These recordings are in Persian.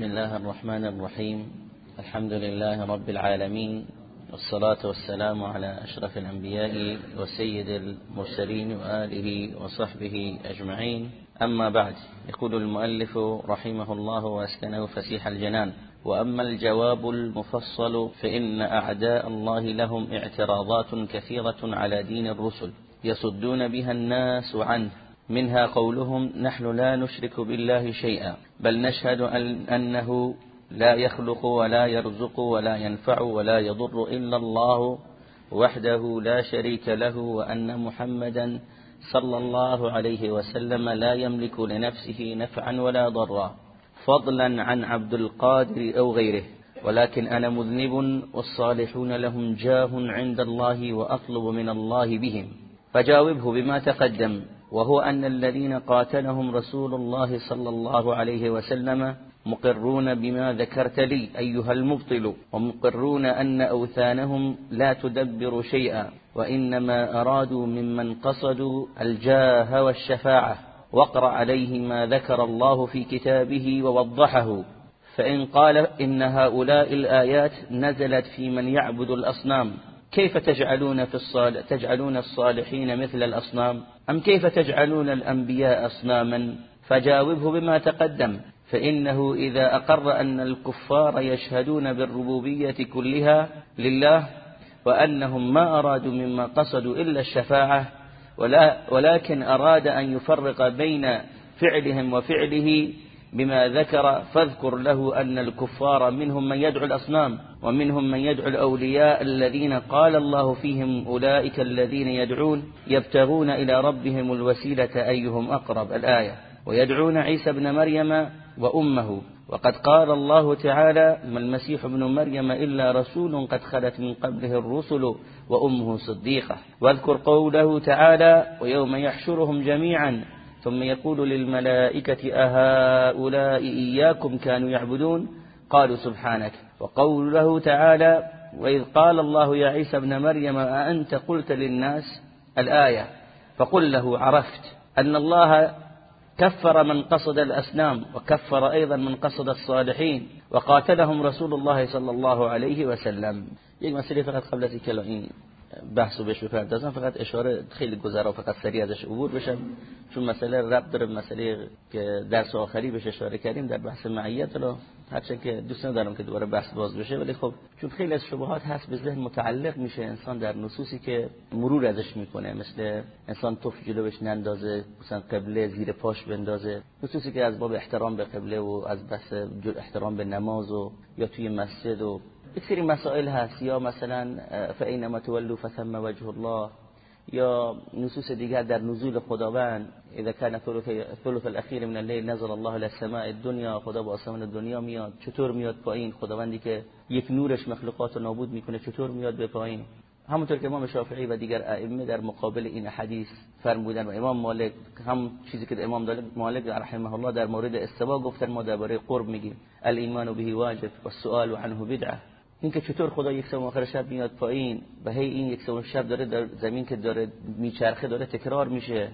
بسم الله الرحمن الرحيم. الحمد لله رب العالمين. والصلاة والسلام على أشرف الأنبياء وسيد المرسلين وآله وصحبه أجمعين. أما بعد يقول المؤلف رحمه الله وأسكنه فسيح الجنان وأما الجواب المفصل فإن أعداء الله لهم اعتراضات كثيرة على دين الرسل يصدون بها الناس عنه. منها قولهم نحن لا نشرك بالله شيئا. بل نشهد أن أنه لا يخلق ولا يرزق ولا ينفع ولا يضر إلا الله وحده لا شريك له وأن محمدا صلى الله عليه وسلم لا يملك لنفسه نفعا ولا ضرا فضلا عن عبد القادر أو غيره. ولكن أنا مذنب والصالحون لهم جاه عند الله وأطلب من الله بهم. فجاوبه بما تقدم. وهو أن الذين قاتلهم رسول الله صلى الله عليه وسلم مقرون بما ذكرت لي أيها المبطل ومقرون أن أوثانهم لا تدبر شيئا وإنما أرادوا ممن قصدوا الجاه والشفاعة واقرأ عليه ما ذكر الله في كتابه ووضحه. فإن قال إن هؤلاء الآيات نزلت في من يعبد الأصنام. كيف تجعلون في الصالح تجعلون الصالحين مثل الأصنام؟ أم كيف تجعلون الأنبياء أصناما؟ فجاوبه بما تقدم فإنه إذا أقر أن الكفار يشهدون بالربوبية كلها لله وأنهم ما أرادوا مما قصدوا إلا الشفاعة ولا ولكن أراد أن يفرق بين فعلهم وفعله بما ذكر فاذكر له أن الكفار منهم من يدعو الأصنام ومنهم من يدعو الأولياء الذين قال الله فيهم أولئك الذين يدعون يبتغون إلى ربهم الوسيلة أيهم أقرب الآية. ويدعون عيسى ابن مريم وأمه. وقد قال الله تعالى ما المسيح ابن مريم إلا رسول قد خلت من قبله الرسل وأمه صديقة. واذكر قوله تعالى ويوم يحشرهم جميعا ثم يقول للملائكة أهؤلاء إياكم كانوا يعبدون؟ قالوا سبحانك. وقوله تعالى وإذ قال الله يا عيسى ابن مريم أأنت قلت للناس الآية؟ فقل له عرفت أن الله كفر من قصد الأسنام وكفر أيضا من قصد الصالحين وقاتلهم رسول الله صلى الله عليه وسلم. یک مسئله فقط قبل این بحث رو بهش بپردازم فقط اشاره خیلی گذرا فقط سریع ازش عبور بشم. چون مسئله رب داره مسئله که درس آخری بهش اشاره کردیم در بحث معیت رو. هرچند که دوست ندارم که دوباره بحث باز بشه ولی خب چون خیلی از شبهات هست به ذهن متعلق میشه انسان در نصوصی که مرور ازش می‌کنه. مثل انسان توف جلوش نندازه مثلا قبله زیر پاش بندازه. نصوصی که از باب احترام به قبله و از بحث احترام به نماز و یا توی مسجد و یک سری مسائل هست. یا مثلا فاینما تولوا فثم وجه الله. یا نصوص دیگر در نزول خداوند اذا كان ثلث الاخیر من الليل نزل الله الى السماء الدنيا خدا با آسمان دنیا میاد چطور میاد پایین؟ خداوندی که یک نورش مخلوقات رو نابود می‌کنه چطور میاد به پایین؟ همونطور که امام شافعی و دیگر ائمه در مقابل این حدیث فرمودن و امام مالک هم چیزی که امام مالک رحمه الله در مورد استوا گفتن ما درباره قرب میگیم. الایمان به واجب و السؤال عنه بدعه اینکه چطور خدا یک سوم آخر شب میاد پایین و هی این یک سوم شب داره در زمین که داره میچرخه داره تکرار میشه.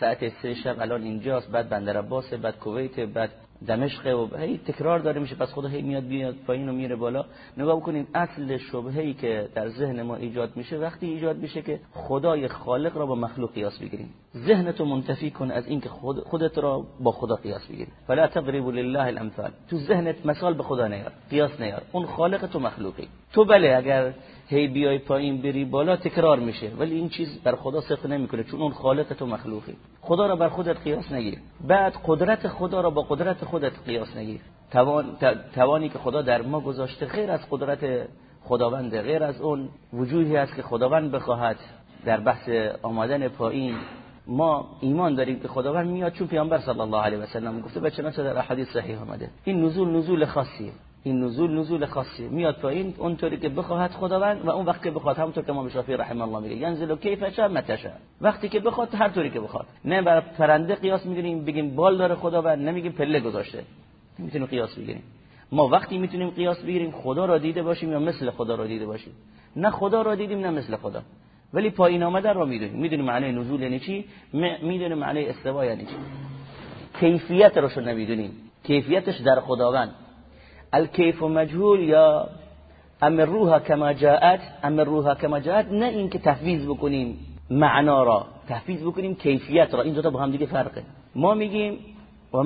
ساعت سه شب الان اینجاست بعد بندر عباس بعد کویت بعد دمشق و هی تکرار داره میشه پس خدا هی میاد بیاد پایین و میره بالا. نگاه بکنید اصل شبهه‌ای که در ذهن ما ایجاد میشه وقتی ایجاد میشه که خدای خالق را با مخلوق قیاس بگیریم. ذهنتو منتفی کن از اینکه خود خودت را با خدا قیاس بگیری فلا تضربوا لله الامثال. تو ذهنت مثال به خدا نیار قیاس نیار. اون خالق تو مخلوقی. تو بله اگر هی بیای پایین بری بالا تکرار میشه. ولی این چیز بر خدا صدق نمی‌کنه چون اون خالق تو مخلوقی. خدا را بر خودت قیاس نگیر. بعد قدرت خدا را با قدرت خودت قیاس نگیر. توان توانی که خدا در ما گذاشته غیر از قدرت خداونده غیر از اون وجودی است که خداوند بخواهد در بحث آمدن پایین. ما ایمان داریم که خداوند میاد. چون پیامبر صلی الله علیه و سلم گفته بچه مثلا در احادیث صحیح آمده. این نزول نزول خاصیه. این نزول نزول خاصی. میاد پایین اونطوری که بخواهد خداوند و اون وقت که بخواد همونطور که امام شافعی رحمه الله میگه ینزل کیف شاء متى شاء. وقتی که بخواد هر طوری که بخواد. نه بر پرنده قیاس می‌گیریم بگیم بال داره خداوند نمیگیم پله گذاشته. نمی‌تونیم قیاس بگیریم. ما وقتی می‌تونیم قیاس بگیریم خدا را دیده باشیم یا مثل خدا را دیده باشیم؟ نه خدا را دیدیم نه مثل خدا. ولی پایین آمدن را می‌دونیم. می‌دونیم معنی نزول یعنی چی؟ می‌دونیم معنی استوا یعنی چی؟ کیفیت رو نمی‌دونیم. کیفیتش در خداوند. الکیف و مجهول یا امروها کما جاءت؟ امروها کما جاءت؟ نه اینکه تفویض بکنیم معنا را تفویض بکنیم کیفیت را این دو تا با هم دیگه فرقه. ما میگیم و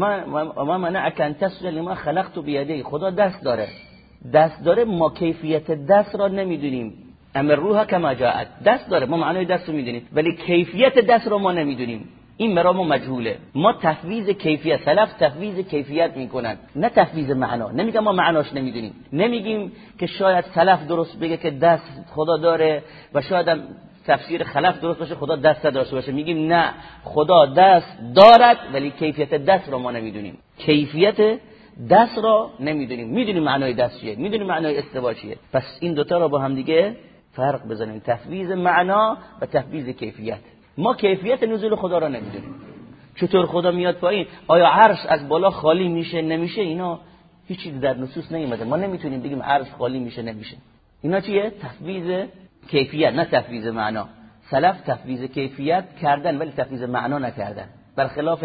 ما منعك أن تسجد لما خلقت بيدي خدا دست داره. دست داره ما کیفیت دست را نمی‌دونیم. أمروها كما جاءت. دست داره ما معنای دست رو می‌دونیم. ولی کیفیت دست رو ما نمی‌دونیم. این برامون مجهوله. ما تفویض کیفیت سلف تفویض کیفیت می‌کنن. نه تفویض معنا. نمیگم ما معناش نمی‌دونیم. نمیگیم که شاید سلف درست بگه که دست خدا داره و شاید هم تفسیر خلف درست باشه خدا دست داشته باشه. میگیم نه خدا دست دارد ولی کیفیت دست رو ما نمی‌دونیم. کیفیت دست را نمی‌دونیم. می‌دونیم معنای دست چیه می‌دونیم معنای استوا چیه. پس این دوتا رو با هم دیگه فرق بزنیم. تفویض معنا و تفویض کیفیت. ما کیفیت نزول خدا را نمی‌دونیم. چطور خدا میاد پایین؟ آیا عرش از بالا خالی میشه نمیشه؟ اینا هیچی در نصوص نیومده. ما نمی‌تونیم بگیم عرش خالی میشه نمیشه. اینا چیه؟ تفویض کیفیت نه تفویض معنا. سلف تفویض کیفیت کردن ولی تفویض معنا نکردن. برخلاف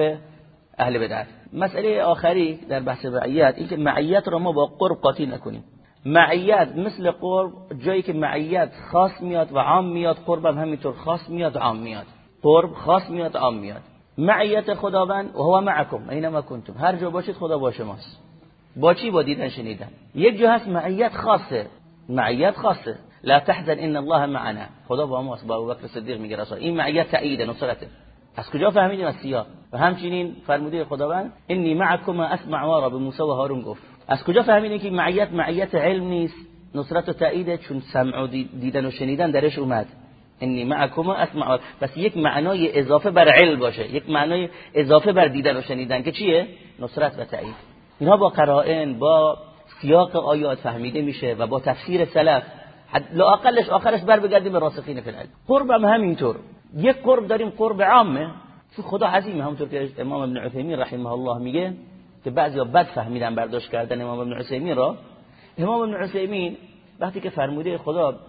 اهل بدعت. مسئله آخری در بحث معیت این که معیت را ما با قرب قاطی نکنیم. معیت مثل قرب جایی که معیت خاص میاد و عام میاد قرب هم همینطور خاص میاد و عام میاد. قرب خاص میاد عام میاد. معیت خداوند و هو معکم اینما کنتم. هر جا باشید خدا با شماست. با چی با دیدن شنیدن؟ یک جا هست معیت خاصه. معیت خاصه. لا تحزن ان الله معنا. خدا با ماست با ابوبکر صدیق میگه رسول این معیت تایید نصرته. از کجا فهمیدیم؟ از سیاق و همچنین فرموده خداوند انی معکم اسمع و را به موسی و هارون گفت. از کجا فهمیدیم که معیت معیت علم نیست؟ نصرت و تایید چون سمع و دیدن و شنیدن درش اومد. انی معکم اسمع پس یک معنای اضافه بر علم باشه. یک معنای اضافه بر دیدن و شنیدن که چیه؟ نصرت و تایید اینها با قرائن با سیاق آیات فهمیده میشه و با تفسیر سلف. لاقلش آخرش بر بگردیم به راسخین فی العلم قرب هم همینطور. یک قرب داریم قرب عامه. چون خدا عظیمه. همونطور که امام ابن عثیمین رحمه الله میگه که بعضیا بد فهمیدن برداشت کردن امام ابن عثیمین را. امام ابن عثیمین وقتی که فرموده خدا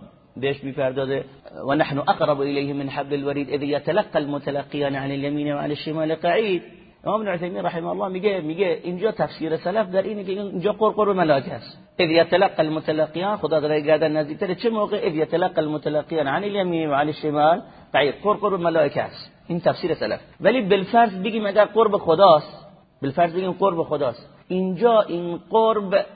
بهش می‌پردازه. و نحن اقرب الیه من حبل الورید اذ يتلقى المتلقیان عن اليمين وعن الشمال قعید. امام ابن عثیمین رحمه الله میگه میگه اینجا تفسیر سلف در اینه که اینجا قرب ملائکه است إذ يتلقى المتلقيان خدا از رگ گردن نزدیکتر چه موقع؟ إذ يتلقى المتلقيان عن اليمين وعن الشمال قعيد. قرب ملائکه است این تفسیر سلف. ولی بالفرض بگیم اگر قرب خداست بالفرض بگیم قرب خداست. اینجا این قرب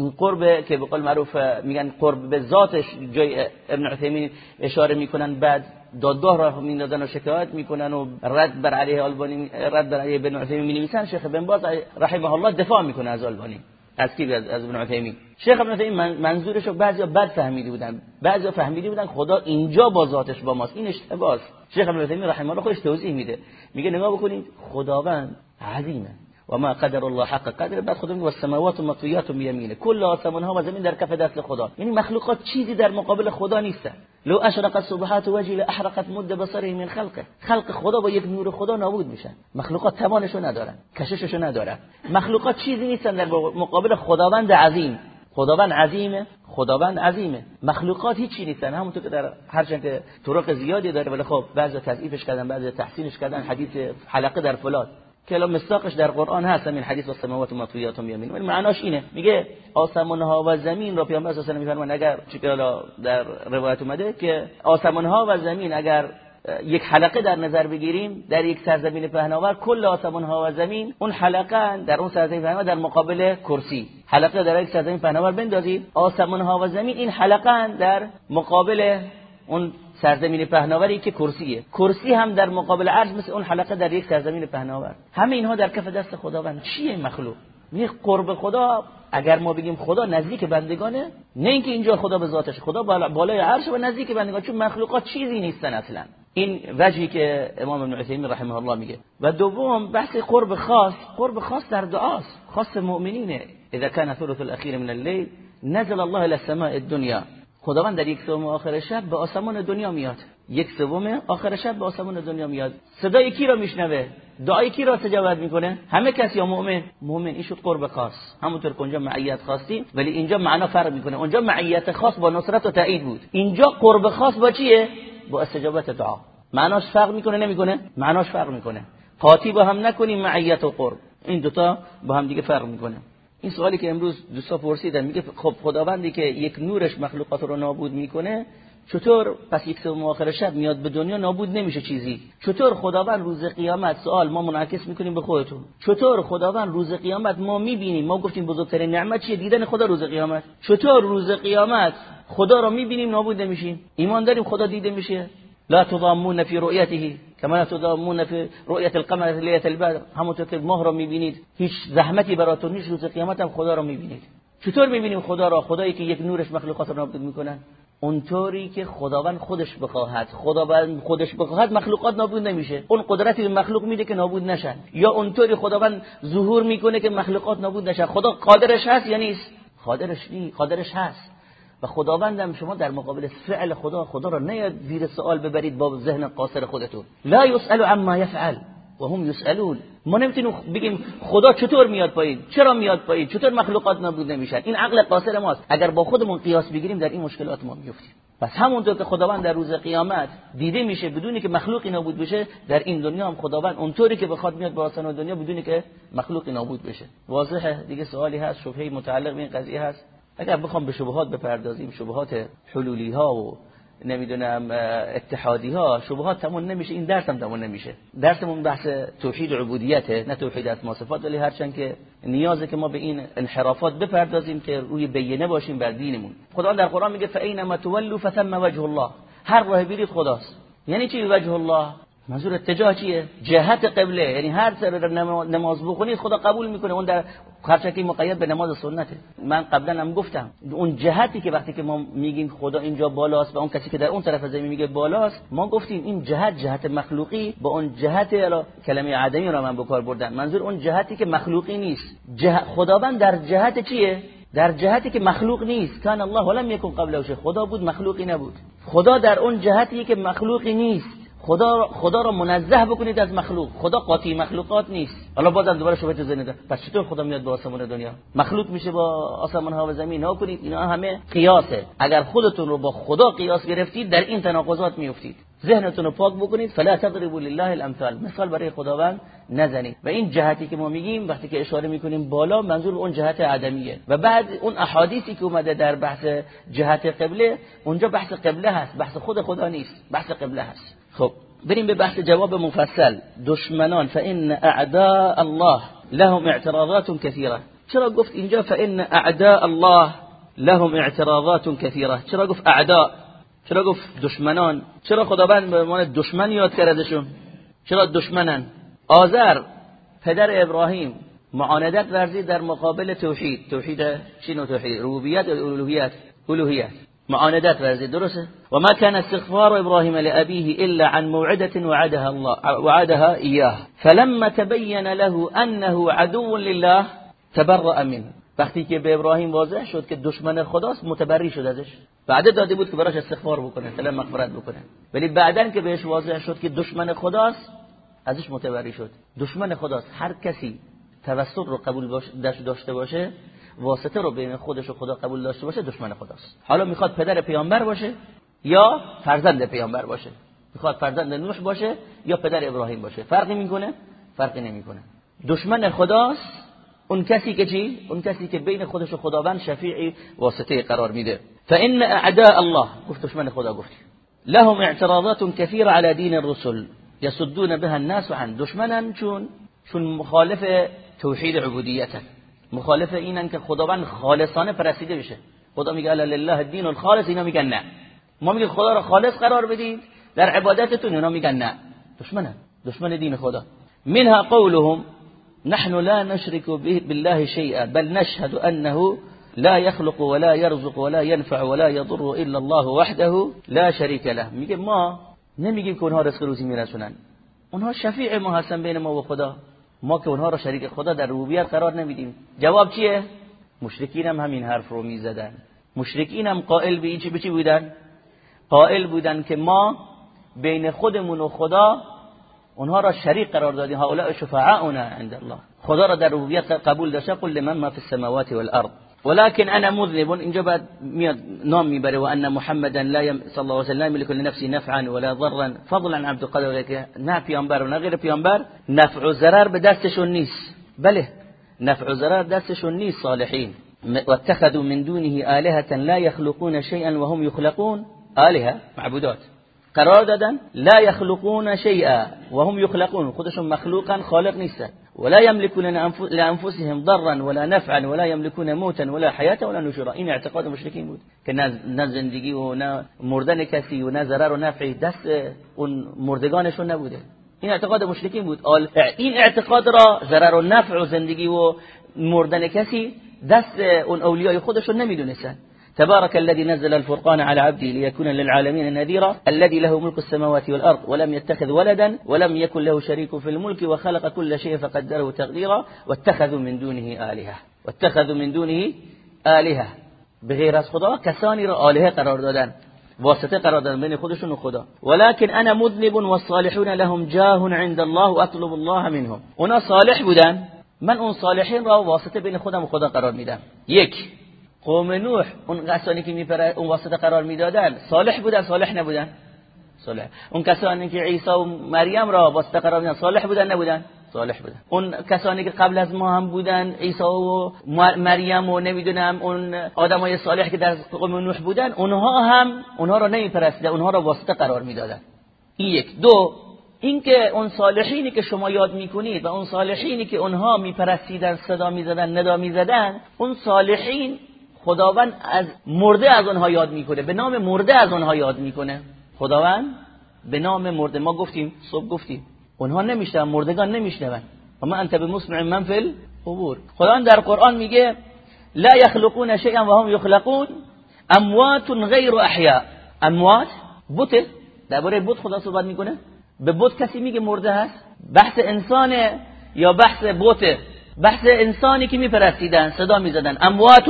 این قرب که به قول معروف میگن قرب به ذاتش جای ابن عثیمین اشاره می‌کنن بعد دادگاه را میندازن و شکایت می‌کنن و رد بر علیه آلبانی رد بر علیه ابن عثیمین می‌نویسن. شیخ بن باز رحمه الله دفاع می‌کنه از آلبانی از کی؟ از, ابن عثیمین. شیخ ابن عثیمین منظورش رو بعضیا بد فهمیده بودن. بعضیا فهمیده بودن خدا اینجا با ذاتش با ماست. این اشتباهه شیخ ابن عثیمین رحمه الله خودش توضیح میده. میگه نگاه بکنید خداوند عظیمه. و ما قدر الله حق قدر بعد خدا میگه السماوات مطویات بیمینه کل آسمان ها و زمین در کف دست خدا. یعنی مخلوقات چیزی در مقابل خدا نیستن. لو اشرقت صبحات وجه احرقت مد بصره من خلقه. خلق خدا با یک نور خدا نابود میشن. مخلوقات توانشو ندارن کشششو ندارن. مخلوقات چیزی نیستن در مقابل خداوند عظیم. خداوند عظیمه خداوند عظیمه. مخلوقات هیچی نیستن. همونطور که در هرچند که طرق زیادی داره ولی خب بعضی تضعیفش کردن بعضی تحسینش کردن. حدیث حلقه در فلان. که الان مستاقش در قرآن هست این حدیث و سماوات مطویات یمین ولی معناش اینه. میگه آسمان ها و زمین رو پیامبر صلی الله علیه و اگر چیکار در روایت اومده که آسمان ها و زمین اگر یک حلقه در نظر بگیریم در یک سرزمین پهناور کل آسمان ها و زمین اون حلقه در اون سرزمین پهناور در مقابل کرسی. حلقه در یک سرزمین پهناور بندازید آسمان ها و زمین این حلقه در مقابل اون سرزمین پهناوری که کرسیه. کرسی هم در مقابل عرش مثل اون حلقه در یک سرزمین پهناور. همه اینها در کف دست خداوند. چیه مخلوق؟ یک قرب خدا اگر ما بگیم خدا نزدیک بندگانه. نه اینکه اینجا خدا به ذاتش خدا بالای عرش و نزدیک بندگان. چون مخلوقات چیزی نیستن اصلا. این وجهی که امام ابن عثیمین رحمه الله میگه. و دوم بحث قرب خاص. قرب خاص در دعاست. خاص مؤمنینه. اذا كان ثلث الاخير من الليل نزل الله الى السماء الدنيا خداوند در یک سوم آخر شب به آسمان دنیا میاد. یک سوم آخر شب به آسمان دنیا میاد. صدای کی را میشنوه؟ دعای کی را استجابت می‌کنه؟ همه کسی یا مؤمن؟ مؤمن این شد قرب خاص. همونطور که اونجا معیت خاصی ولی اینجا معنا فرق می‌کنه. اونجا معیت خاص با نصرت و تایید بود. اینجا قرب خاص با چیه؟ با استجابت دعا. معناش فرق می‌کنه نمی‌کنه؟ معناش فرق می‌کنه. قاطی با هم نکنیم معیت و قرب. این دوتا با هم دیگه فرق می‌کنه. این سوالی که امروز دوستا پرسیدن میگه خب خداوندی که یک نورش مخلوقات رو نابود می‌کنه چطور پس یک سوم آخر شب میاد به دنیا نابود نمیشه چیزی؟ چطور خداوند روز قیامت سوال ما منعکس می‌کنیم به خودتون. چطور خداوند روز قیامت ما می‌بینیم؟ ما گفتیم بزرگترین نعمت چیه؟ دیدن خدا روز قیامت. چطور روز قیامت خدا رو می‌بینیم نابود نمیشیم؟ ایمان داریم خدا دیده میشه؟ لا تضامون في رؤيته كما لا تضامون في رؤية القمر ليلة البدر. همونطور که ماه رو می‌بینید هیچ زحمتی براتون نیست. روز قیامت هم خدا رو می‌بینید. چطور می‌بینیم خدا را؟ خدایی که یک نورش مخلوقات رو نابود می‌کنن. اونطوری که خداوند خودش بخواهد. خداوند خودش بخواهد مخلوقات نابود نمیشه. اون قدرتی به مخلوق میده که نابود نشن. یا اونطوری خداوند ظهور می‌کنه که مخلوقات نابود نشن. خدا قادرش هست یا نیست؟ قادرش نی قادرش هست. و خداوندم شما در مقابل فعل خدا خدا را نیاد زیر سوال ببرید با ذهن قاصر خودتون. لا یسأل عما یفعل و هم یسألون. ما نمی‌تونیم بگیم خدا چطور میاد پایین؟ چرا میاد پایین؟ چطور مخلوقات نابود نمیشن؟ این عقل قاصر ماست. اگر با خودمون قیاس بگیریم در این مشکلات ما میفتیم پس همونطور که خداوند در روز قیامت دیده میشه بدونی که مخلوقی نابود بشه در این دنیا هم خداوند اونطوری که بخواد میاد به آسمان دنیا بدونی که مخلوقی نابود بشه. واضحه. دیگه سوالی هست. شبهه متعلق به این قضیه هست. اگر بخوام به شبهات بپردازیم شبهات حلولی ها و نمی‌دونم اتحادی ها شبهات تمون نمیشه. این درس هم تمون نمیشه. درسمون بحث توحید عبودیته نه توحید اسما صفات ولی هرچند که نیازه که ما به این انحرافات بپردازیم که روی بینه باشیم بر دینمون. خدا در قرآن میگه فاینما تولوا فثم وجه الله. هر راه برید خداست. یعنی چی وجه الله؟ منظور اتجاه چیه؟ جهت قبله. یعنی هر سر نماز بخونید خدا قبول می‌کنه. اون در هرچند مقید به نماز سنته من قبلا هم گفتم اون جهتی که وقتی که ما میگیم خدا اینجا بالاست و اون کسی که در اون طرف زمین میگه بالاست ما گفتیم این جهت جهت مخلوقی با اون جهت الا کلمه عدمی رو من بکار بردم. منظور اون جهتی که مخلوقی نیست. جه... خداوند در جهت چیه؟ در جهتی که مخلوق نیست. کان الله ولم یکن قبله خدا بود مخلوقی نبود. خدا در اون جهتی که مخلوقی نیست. خدا خدا را منزه بکنید از مخلوق. خدا قاطی مخلوقات نیست. حالا بازم دوباره شبهه ذهن پس چطور خدا میاد به آسمان دنیا؟ مخلوق میشه با آسمان ها و زمین. ها کنید. اینا همه قیاسه. اگر خودتون رو با خدا قیاس گرفتید در این تناقضات میافتید. ذهنتون رو پاک بکنید. فلا تضربوا لله الامثال. مثال برای خداوند نزنید. و این جهتی که ما میگیم وقتی که اشاره می‌کنیم بالا منظور اون جهت عدمیه و بعد اون احادیثی که اومده در بحث جهت قبله اونجا بحث قبله هست. بحث خود خدا نیست. بحث قبله هست. خب بریم به بحث جواب مفصل. دشمنان فان اعداء الله لهم اعتراضات كثيره چرا گفت اینجا فان اعداء الله لهم اعتراضات كثيره چرا گفت اعداء چرا گفت دشمنان؟ چرا خداوند به عنوان دشمن یاد کردشون؟ چرا دشمنن؟ آذر پدر ابراهیم معاندت ورزید در مقابل توحید. توحید چی؟ نوع توحید؟ ربوبیت و الوهیت؟ الوهیت. معاندت ورزید درسته و ما كان استغفار ابراهیم لابيه الا عن موعده وعدها الله وعدها اياه فلما تبين له انه عدو لله تبرأ منه. وقتی که به ابراهیم واضح شد که دشمن خداست متبری شد ازش. بعد داده بود که براش استغفار بکنه طلب مغفرت بکنه. ولی بعدا که بهش واضح شد که دشمن خداست ازش متبری شد. دشمن خداست. هر کسی توسط رو قبول داشته باشه واسطه رو بین خودش و خدا قبول داشته باشه دشمن خداست. حالا می‌خواد پدر پیامبر باشه یا فرزند پیامبر باشه؟ می‌خواد فرزند نوح باشه یا پدر ابراهیم باشه؟ فرقی می‌کنه؟ فرقی نمی‌کنه. دشمن خداست اون کسی که چی؟ اون کسی که بین خودش و خداوند شفیعی واسطه قرار میده. فان اعداء الله گفت دشمن خدا گفت. لهم اعتراضات كثيره على دين الرسل يسدون بها الناس عن دشمنن چون؟ چون مخالف توحید عبودیتن. مخالف اینن که خداوند خالصانه پرستیده بشه. خدا میگه الا لله الدین الخالص اینا میگن نه. ما میگه خدا رو خالص قرار بدید در عبادتتون اینا میگن نه. دشمنن. دشمن دین خدا. منها قولهم نحن لا نشرك بالله شيئا بل نشهد أنه لا يخلق ولا يرزق ولا ينفع ولا يضر إلا الله وحده لا شريك له. میگه ما نمیگیم که اونها رزق روزی میرسونن. اونها شفیع ما هستن بین ما و خدا. ما که اونها را شریک خدا در ربوبیت قرار نمیدیم. جواب چیه؟ مشرکین هم همین حرف رو می‌زدن. مشرکین هم قائل به این چی بچی بودن؟ قائل بودن که ما بین خودمون و خدا اونها را شریک قرار دادیم. هؤلاء شفعاؤنا عند الله. خدا را در ربوبیت قبول داشته قل لمن ما في السماوات والارض. ولكن أنا مذنب. اینجا بعد میاد نام میبره و ان محمدا لا يم صلى الله عليه وسلم يملك لنفسه نفعا ولا ضرا. فضلا عن عبد القادر نه پیامبر و نه غیر پیامبر نفع و ضرر به دستشون نیست بله نفع ضرر دستشون نیست صالحین واتخذوا من دونه آلهة لا يخلقون شيئا وهم يخلقون. آلهة معبودات. قرار دادن لا يخلقون شيئا وهم يخلقون. خودشون مخلوقا خالق نیستن. ولا يملكون لانفسهم ضرا ولا نفعا ولا يملكون موتا ولا حياه ولا نشورا. این اعتقاد مشرکین بود. که نه زندگی و مردن کسی و نه ضرر و نفعی دست اون مردگانشون نبوده. این اعتقاد مشرکین بود. این اعتقاد را ضرر و نفع و زندگی و مردن کسی دست اون اولیای خودشون نمی‌دونستن. تبارك الذي نزل الفرقان على عبده ليكون للعالمين نذيرا الذي له ملك السماوات والأرض ولم يتخذ ولدا ولم يكن له شريك في الملك وخلق كل شيء فقدره تقديرا واتخذوا من دونه آلهة. واتخذوا من دونه آلهة. بغير از خدا کسانی آلهه قرار دادن. واسطه قرار دادن بین خودشون خدا. ولكن أنا مذنب والصالحون لهم جاه عند الله واطلب الله منهم. اونا صالح بودن من اون صالحین را واسطه و خدا قرار میدم. یک قوم نوح اون کسانی که میپره اون واسطه قرار می‌دادن صالح بودن صالح نبودن؟ صالح. اون کسانی که عیسی و مریم را واسطه قرار می‌دادن صالح بودن نبودن؟ صالح بودن. اون کسانی که قبل از ما هم بودن عیسی و مریم و نمی‌دونم اون آدمای صالح که در قوم نوح بودن اونها هم اونها را نمیپرستیدن اونها را واسطه قرار می‌دادن. این یک. دو اینکه اون صالحینی که شما یاد می‌کنید و اون صالحینی که اونها میپرستیدن صدا می‌زدن ندا می‌زدن اون صالحین خداوند از مرده از اونها یاد می‌کنه. به نام مرده از اونها یاد می‌کنه. خداوند به نام مرده. ما گفتیم صبح گفتیم. اونها نمیشنون مردگان نمیشنون. و ما انت بمسمع من فی القبور. خداوند در قرآن میگه لا يخلقون شيئا وهم يخلقون اموات غیر احیاء اموات بوت. درباره بوت خدا صحبت می‌کنه. به بوت کسی میگه مرده هست؟ بحث انسانه یا بحث بوته؟ بحث انسانی که میپرستیدن صدا می‌زدن. اموات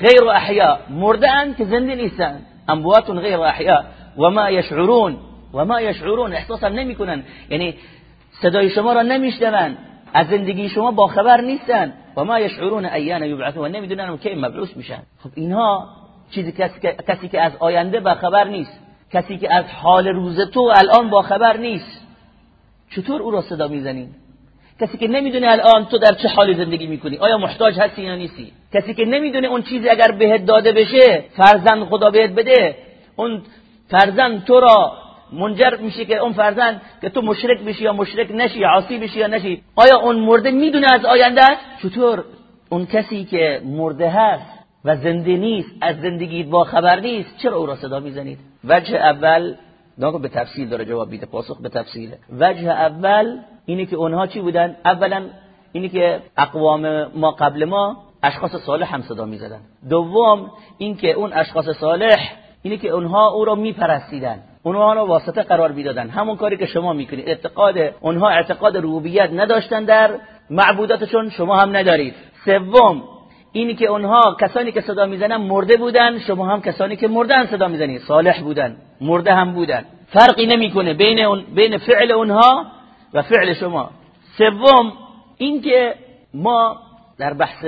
غیر احیا مرده که زنده نیستن اموات غیر احیا و ما یشعرون و ما یشعرون احساسا نمی‌کنن یعنی صدای شما را نمیشنون. از زندگی شما با خبر نیستن. و ما یشعرون ایان یبعثون نمی‌دونن کی مبعوث میشن. خب اینها چیزی کسی که از آینده با خبر نیست. کسی که از حال روز تو الان با خبر نیست. چطور او را صدا می‌زنید کسی که نمی‌دونه الان تو در چه حالی زندگی می‌کنی آیا محتاج هستی یا نیستی؟ کسی که نمی‌دونه اون چیزی اگر بهت داده بشه فرزند خدا بهت بده اون فرزند تو را منجر میشه که اون فرزند که تو مشرک بشی یا مشرک نشی عاصی بشی یا نشی آیا اون مرده می‌دونه از آینده چطور؟ اون کسی که مرده هست و زنده نیست از زندگی با خبر نیست چرا او را صدا می‌زنید؟ وجه اول نگو به تفصیل داره جواب بیده پاسخ به تفصیل. وجه اول اینه که اونها چی بودن؟ اولا اینه که اقوام ما قبل ما اشخاص صالح هم صدا می‌زدن. دوم اینکه اون اشخاص صالح اینه که اونها او را میپرستیدن. اونها را واسطه قرار می‌دادن. همون کاری که شما می‌کنید. اعتقاد اونها اعتقاد ربوبیت نداشتن در معبوداتشون شما هم ندارید. سوم اینی که اونها کسانی که صدا می‌زنن مرده بودن شما هم کسانی که مردن صدا می‌زنید. صالح بودن مرده هم بودن. فرقی نمی‌کنه بین بین فعل اونها و فعل شما. سوم اینکه ما در بحث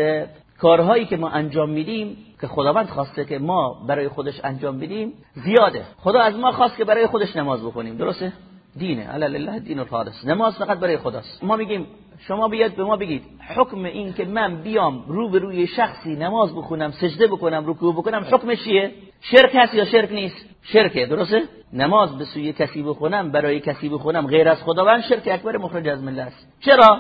کارهایی که ما انجام میدیم که خداوند خواسته که ما برای خودش انجام بدیم زیاده. خدا از ما خواست که برای خودش نماز بخونیم. درسته؟ دینه. علی الله دین الخالص نماز فقط برای خداست. ما میگیم شما بیاد به ما بگید حکم این که من بیام رو به روی شخصی نماز بخونم سجده بکنم رکوع بکنم حکمش چیه؟ شرک هست یا شرک نیست؟ شرکه. درسته؟ نماز به سوی کسی بخونم برای کسی بخونم غیر از خداوند شرک اکبر مخرج از مله است. چرا؟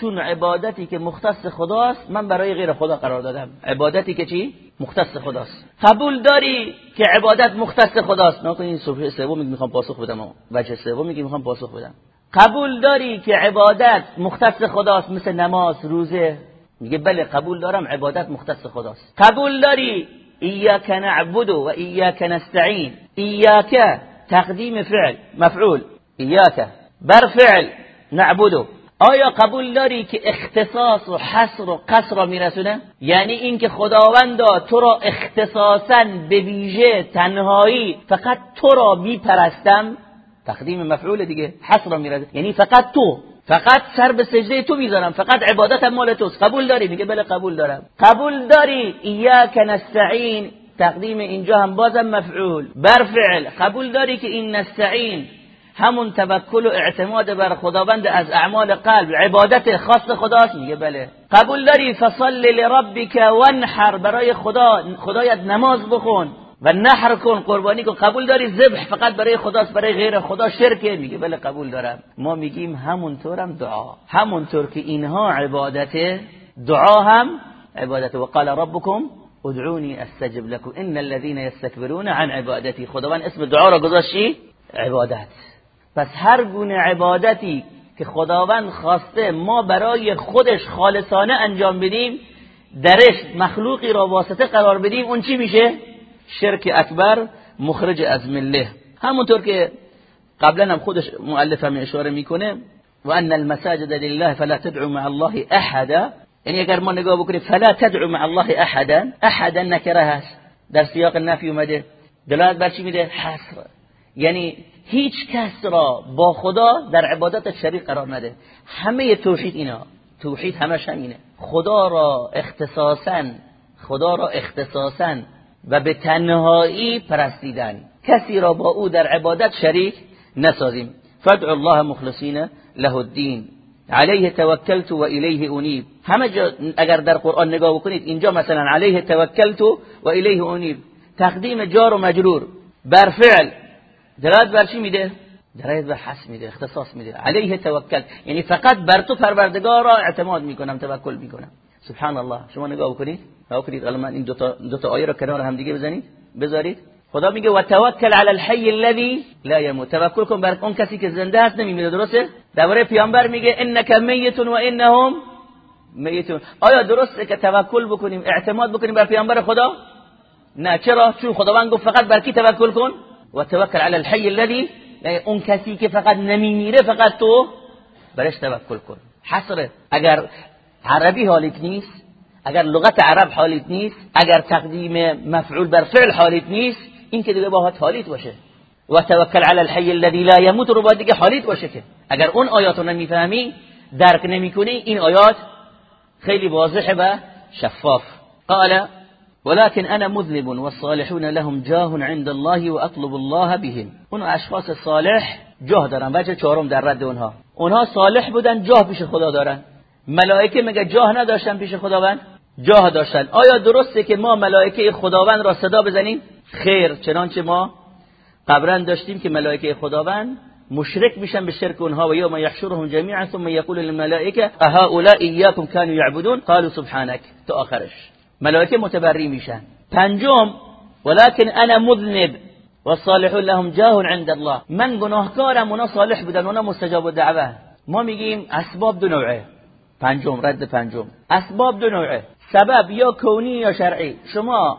چون عبادتی که مختص خداست من برای غیر خدا قرار دادم. عبادتی که چی؟ مختص خداست. قبول داری که عبادت مختص خداست؟ نه این صبح سوم می‌خوام پاسخ بدم وجه سوم میگم می‌خوام پاسخ بدم. قبول داری که عبادت مختص خداست مثل نماز روزه؟ میگه بله قبول دارم عبادت مختص خداست. قبول داری؟ ایاک نعبد و ایاک نستعین. ایاک تقدیم فعل مفعول. ایاک بر فعل نعبدو آیا قبول داری که اختصاص و حصر و قصر را میرسونه؟ یعنی اینکه خداوند تو را اختصاصا به ویژه تنهایی فقط تو را میپرستم؟ تقدیم مفعول دیگه حصر می‌رسه. یعنی فقط تو فقط سر به سجده تو می‌ذارم فقط عبادتم مال توست. قبول داری؟ میگه بله قبول دارم. قبول داری؟ ایاک نستعین. تقدیم اینجا هم بازم مفعول. بر فعل. قبول داری که این نستعین همون توکل و اعتماد بر خداوند از اعمال قلب عبادت خاص خداست. میگه بله. قبول داری؟ فصل لربک وانحر. برای خدا خدایت نماز بخون و نحر کن قربانی کن. قبول داری؟ ذبح. فقط برای خداست برای غیر خدا شرکه. میگه بله قبول دارم. ما میگیم همونطورم دعا. همونطور که اینها عبادت دعا هم عبادت. و قال ربکم ادعوني استجب لكم ان الذين يستكبرون عن عبادتي خداوند اسم دعا را گذاشتی عبادت. پس هر گونه عبادتی که خداوند خواسته ما برای خودش خالصانه انجام بدیم درش مخلوقی را واسطه قرار بدیم اون چی میشه؟ شرک اکبر مخرج از مله. همونطور که قبلا هم خودش مؤلف هم اشاره می‌کنه و ان المساجد لله فلا تدعو مع الله احدا. یعنی اگر ما نگاه بکنیم فلا تدعو مع الله احدا. احدا نکره هست. در سیاق نفی اومده. دلالت بر چی میده؟ حصر. یعنی هیچ کس را با خدا در عبادت شریک قرار نده. همه توحید اینا. توحید همش همینه. خدا را اختصاصا خدا را اختصاصا و به تنهایی پرستیدن. کسی را با او در عبادت شریک نسازیم. فدع الله مخلصین له الدین. علیه توکلت و الیه انیب. همه جا اگر در قرآن نگاه بکنید اینجا مثلا علیه توکلت و الیه انیب. تقدیم جار و مجرور. بر فعل. دلالت بر چی میده؟ دلالت بر حس میده اختصاص میده. علیه توکل. یعنی فقط بر تو پروردگار را اعتماد می‌کنم توکل می‌کنم. سبحان الله شما نگاه بکنید. نگاه کنید. الان من این دو تا دو تا آیه رو کنار هم دیگه بزنید. بذارید. خدا میگه و توکل علی الحی الذی لا يموت توکل کن بر اون کسی که زنده است نمیمیره. درسته؟ درباره پیامبر میگه انک میت و انهم میتون. آیا درسته که توکل بکنیم اعتماد بکنیم بر پیامبر خدا؟ نه. چرا؟ چون خداوند گفت فقط بر کی توکل کن؟ و توکل علی الحی الذی اون کسی که فقط نمیمیره فقط تو. برش توکل کن حصر. اگر عربی حالیت نیست اگر لغت عرب حالیت نیست اگر تقدیم مفعول بر فعل حالیت نیست این که دیگه باید حالیت باشه و توکل علی الحی الذی لا یموت رو باید دیگه حالیت باشه که. اگر اون آیات رو نمی‌فهمی درک نمی‌کنی این آیات خیلی واضحه و شفاف. قال ولكن انا مذنب والصالحون لهم جاه عند الله واطلب الله بهم. اون اشخاص صالح جاه دارن. وجه چهارم در رد اونها. اونها صالح بودن جاه پیش خدا دارن. ملائکه مگه جاه نداشتن پیش خداوند؟ جاه داشتن. آیا درسته که ما ملائکه خداوند را صدا بزنیم؟ خیر. چنانچه ما قبلا داشتیم که ملائکه خداوند مشرک میشن به شرک اونها و یوم یحشرهم جمیعا ثم یقول للملائکه اهؤلاء ایاکم كانوا يعبدون قالوا سبحانك. تو آخرش. ملائکه متبری میشن. پنجم ولكن انا مذنب والصالحون لهم جاه عند الله. من گناهکارم اونا صالح بودن اونا مستجاب الدعوه ما میگیم اسباب دو نوعه. پنجم رد پنجم. اسباب دو نوعه. سبب یا کونی یا شرعی. شما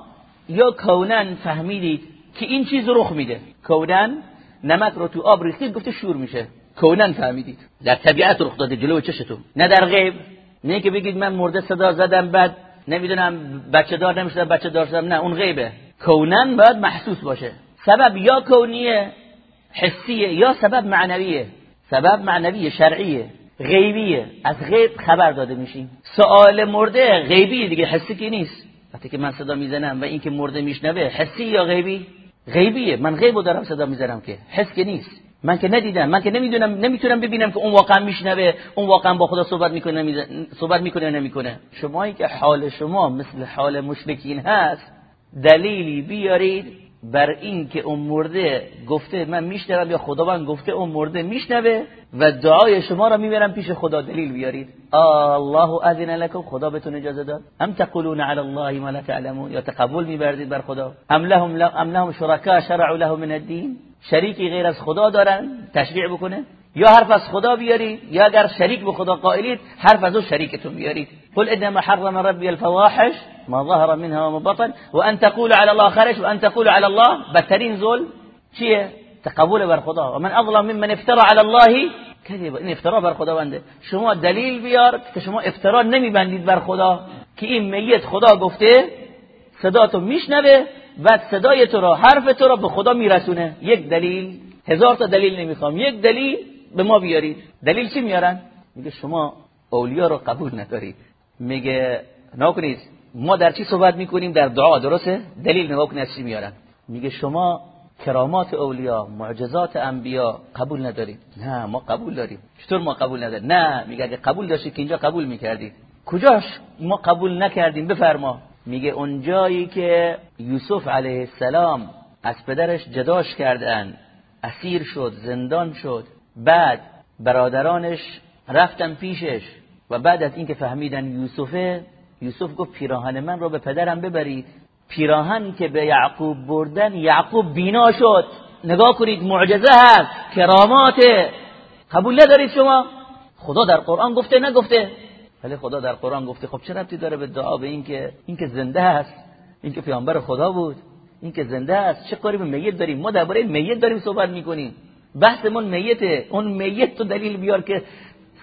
یا کونن فهمیدید که این چیز رخ میده. کونن نمک رو تو آب ریختید گفته شور میشه. کونن فهمیدید. در طبیعت رخ داده جلو چشتون. نه در غیب. نه که بگید من مرده صدا زدم بعد نمی‌دونم بچه دار نمیشه بچه دار شدم نه اون غیبه. کونن باید محسوس باشه. سبب یا کونیه حسیه یا سبب معنویه. سبب معنویه شرعیه. غیبیه. از غیب خبر داده میشیم. سوال مرده غیبی دیگه حسی که نیست. وقتی که من صدا می‌زنم و این که مرده میشنوه حسی یا غیبی؟ غیبیه. من غیبو دارم صدا می‌زنم که. حس که نیست. من که ندیدم من که نمی‌دونم نمی‌تونم ببینم که اون واقعا میشنوه اون واقعا با خدا صحبت می‌کنه صحبت می‌کنه نمی‌کنه. شمایی که حال شما مثل حال مشرکین هست دلیلی بیارید بر این که اون مرده گفته من میشنوم یا خداوند گفته اون مرده میشنوه و دعای شما را می‌برم پیش خدا. دلیل بیارید. الله اذن لكم خدا بهتون اجازه داد. ام تقولون علی الله ما لا تعلمون؟ یا تقبل میبردید بر خدا؟ ام لهم ام لهم شرکا شرعوا له من الدین؟ شریکی غیر از خدا دارن تشریع بکنه؟ یا حرف از خدا بیارید یا اگر شریک به خدا قائلید حرف از او شریکتون بیارید. قل انما حرم ربي الفواحش ما ظهر منها وما بطن وان تقول على الله خرج وان تقول على الله. بدترین ظلم چیه؟ تقبل بر خدا. و من اظلم ممن افترى على الله. کذب. این افترا بر خدا بنده شما دلیل بیار که شما افترا نمیبندید بر خدا. که این میت خدا گفته صدا تو میشنوه و صدای تو را حرف تو را به خدا میرسونه. یک دلیل هزار تا دلیل نمی‌خوام. یک دلیل به ما بیارید. دلیل چی میارن؟ میگه شما اولیا رو قبول ندارید. میگه نکنید ما در چی صحبت می‌کنیم؟ در دعا درسته؟ دلیل نگاه چی میارن؟ میگه شما کرامات اولیا معجزات انبیا قبول ندارید. نه ما قبول داریم. چطور ما قبول نداریم؟ نه میگه اگه قبول داشتید که اینجا قبول می‌کردید. کجاش ما قبول نکردیم؟ بفرما. میگه اونجایی که یوسف علیه السلام از پدرش جداش کردن اسیر شد زندان شد بعد برادرانش رفتن پیشش و بعد از اینکه فهمیدن یوسفه یوسف گفت پیراهن من رو به پدرم ببرید پیراهن که به یعقوب بردن یعقوب بینا شد. نگاه کنید معجزه هست کرامات قبول ندارید شما؟ خدا در قرآن گفته نگفته. ولی خدا در قرآن گفته خب چه ربطی داره به دعا به این که این که زنده هست؟ این که پیامبر خدا بود. این که زنده است چه کاری به میت داریم؟ ما درباره میت داریم صحبت می‌کنیم. بحثمون میته. اون میت تو دلیل بیار که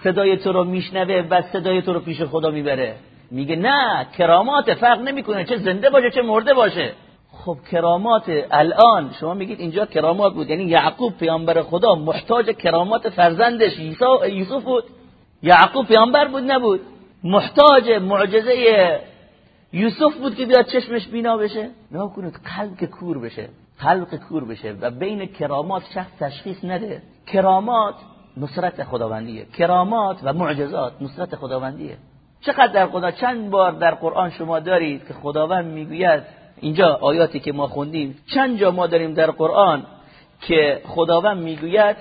صدای تو رو میشنوه و صدای تو رو پیش خدا می‌بره. میگه نه کرامات فرق نمی‌کنه. چه زنده باشه چه مرده باشه. خب کرامات الان شما میگید اینجا کرامات بود. یعنی یعقوب پیامبر خدا محتاج کرامات فرزندش یوسف بود. یعقوب پیامبر بود نبود. محتاج معجزه یوسف بود که بیاد چشمش بینا بشه. نه کنید قلب که کور بشه. قلب کور بشه و بین کرامات شخص تشخیص نده. کرامات نصرت خداوندیه. کرامات و معجزات نصرت خداوندیه. چقدر در خدا چند بار در قرآن شما دارید که خداوند می‌گوید اینجا آیاتی که ما خوندیم. چند جا ما داریم در قرآن که خداوند می‌گوید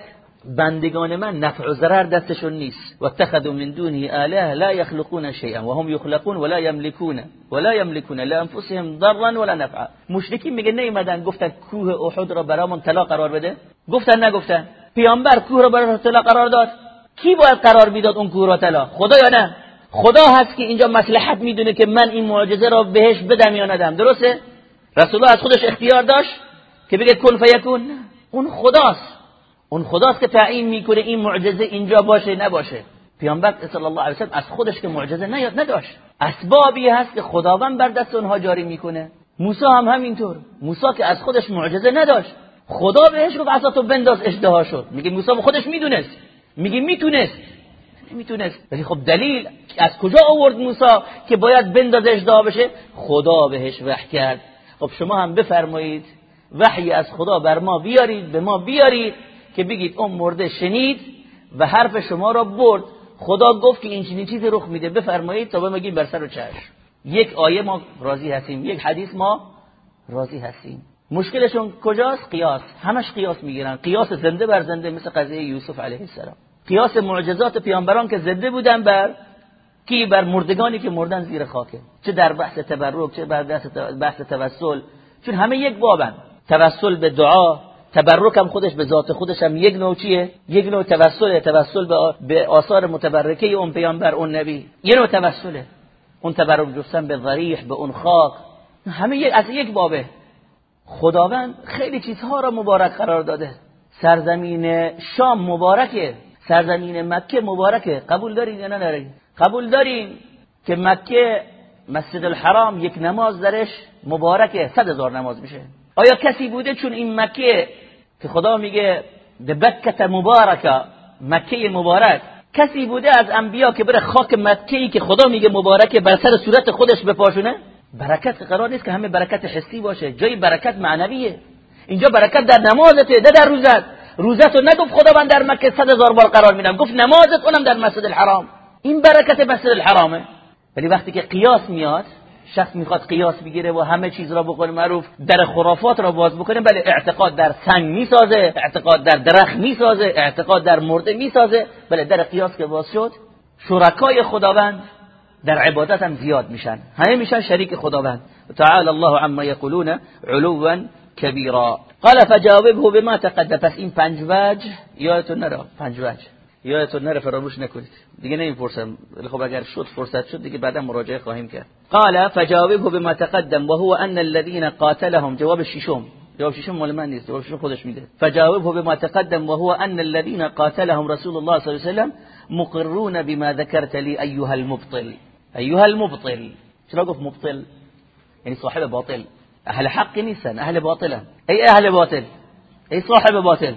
بندگان من نفع و ضرر دستشون نیست. و اتخذوا من دونه آله لا يخلقون شيئا وهم يخلقون ولا يملكون ولا يملكون لانفسهم ضرا ولا نفعا. مشرکین میگه نیومدن گفتن کوه احد را برامون طلا قرار بده. گفتن نگفتن. پیامبر کوه را برای طلا قرار داد. کی باید قرار می‌داد اون کوه را طلا خدا یا نه؟ خدا هست که اینجا مصلحت می‌دونه که من این معجزه را بهش بدم یا ندم. درسته؟ رسول الله از خودش اختیار داشت که بگه کن فیکون. اون خداست. اون خداست که تعیین می‌کنه این معجزه اینجا باشه نباشه. پیامبر صلی الله علیه و از خودش که معجزه نیاد نداشت. اسبابی هست که خداوند بر دست اونها جاری می‌کنه. موسی هم همینطور. موسی که از خودش معجزه نداشت. خدا بهش گفت عصا تو بنداز اشتها شد. میگه موسی خودش می‌دونست. میگه می‌تونست. نمی‌تونست ولی خب دلیل از کجا آورد موسی که باید بنداز اشتها بشه؟ خدا بهش وحی کرد. خب شما هم بفرمایید. وحی از خدا بر ما بیارید به ما بیارید. که بگید اون مرده شنید و حرف شما را برد. خدا گفت که این چنین چیزی رخ میده. بفرمایید تا بگید بر سر و چشم. یک آیه ما راضی هستیم. یک حدیث ما راضی هستیم. مشکلشون کجاست؟ قیاس. همش قیاس می‌گیرن. قیاس زنده بر زنده مثل قضیه یوسف علیه السلام. قیاس معجزات پیامبران که زنده بودن بر کی؟ بر مردگانی که مردن زیر خاکه چه در بحث تبرک چه در بحث توسل. چون همه یک بابن. توسل به دعا تبرک هم خودش به ذات خودش هم یک نوع چیه؟ یک نوع توسله توسل به آثار متبرکه اون پیامبر اون نبی. یه نوع توسله. اون تبرک جستن به ضریح به اون خاک. همه از یک بابه. خداوند خیلی چیزها را مبارک قرار داده. سرزمین شام مبارکه. سرزمین مکه مبارکه. قبول دارین یا نه قبول دارین که مکه مسجد الحرام یک نماز درش مبارکه. صد هزار نماز میشه. آیا کسی بوده چون این مکه که خدا میگه بکت مبارکه مکه مبارک. کسی بوده از انبیا که بره خاک مکه که خدا میگه مبارکه بر سر صورت خودش بپاشونه؟ برکت قرار نیست که همه برکت حسی باشه. جای برکت معنویه. اینجا برکت در نمازته ده در روزت روزت رو نگفت خدا من در مکه صد هزار بار قرار میدم. گفت نمازت اونم در مسجد الحرام. این برکت مسجد الحرامه. ولی وقتی که قیاس میاد شخص می‌خواد قیاس بگیره و همه چیز را بکنه معروف در خرافات را باز بکنه بله اعتقاد در سنگ می‌سازه اعتقاد در درخت می‌سازه اعتقاد در مرده می‌سازه بله در قیاس که باز شد شرکای خداوند در عبادت هم زیاد میشن همه میشن شریک خداوند. تعالی الله عما یقولون علوا کبیرا. قال فجاوبه بما تقدم. پس این پنج وجه یادتون نره پنج وجه. یادتون نره فراموش نکنید دیگه نمیپرسم. خب اگر شد فرصت شد دیگه بعدا مراجعه خواهیم کرد. قال فجاوبه بما تقدم وهو ان الذين قاتلهم. جواب ششم. جواب ششم مال من نیست. جواب ششم خودش میده. فجاوبه بما تقدم وهو ان الذين قاتلهم رسول الله صلى الله عليه وسلم مقرون بما ذكرت لي ايها المبطل. ايها المبطل. چرا گفت مبطل؟ یعنی صاحب باطل. أهل حق نیستن أهل باطلن. ای أهل باطل ای صاحب باطل.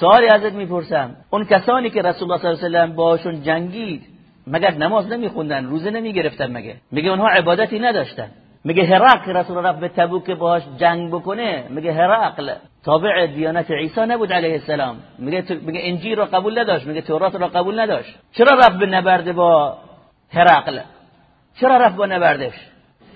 سوالی ازت می‌پرسم. اون کسانی که رسول الله صلی الله علیه و باشون جنگید مگر نماز نمیخوندن؟ روزه نمی‌گرفتن مگه؟ میگه اونها عبادتی نداشتن؟ میگه هرقل رسول الله به تبوک باش جنگ بکنه؟ میگه هرقل؟ تابع دیانت عیسی نبود علیه السلام. میگه میگه انجیل رو قبول نداشت؟ میگه تورات رو قبول نداشت؟ چرا رفت نبرد با هرقل؟ چرا رفت با نبردش؟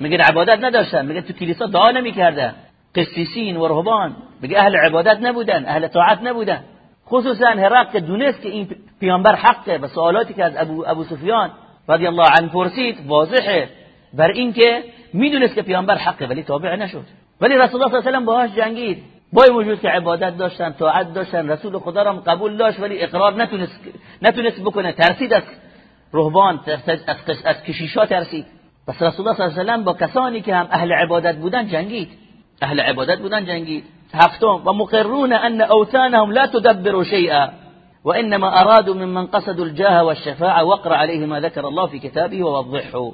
میگه عبادت نداشتن؟ میگه تو کلیسا دعا نمی‌کردن؟ قسیسین و رهبان. میگه اهل عبادت نبودن اهل طاعت نبودن. خصوصا هرقل که دونست که این پیامبر حقه و سوالاتی که از ابو ابو سفیان رضی الله عنه پرسید واضحه. بر اینکه می‌دونست که پیامبر حقه ولی تابع نشد. ولی رسول الله صلی الله علیه و باهاش جنگید. با وجود که عبادت داشتن طاعت داشتن رسول خدا را قبول داشت ولی اقرار نتونست نتونست بکنه. ترسید از رهبان از کشیشا ترسید. پس رسول الله صلی الله علیه و با کسانی که هم اهل عبادت بودن جنگید. أهل عبادت بودن جنگید هفتم و مقرون أن أوثانهم لا تدبر شيئا وإنما أرادوا ممن قصدوا الجاه والشفاعة وقر عليه ما ذكر الله في كتابه ووضحه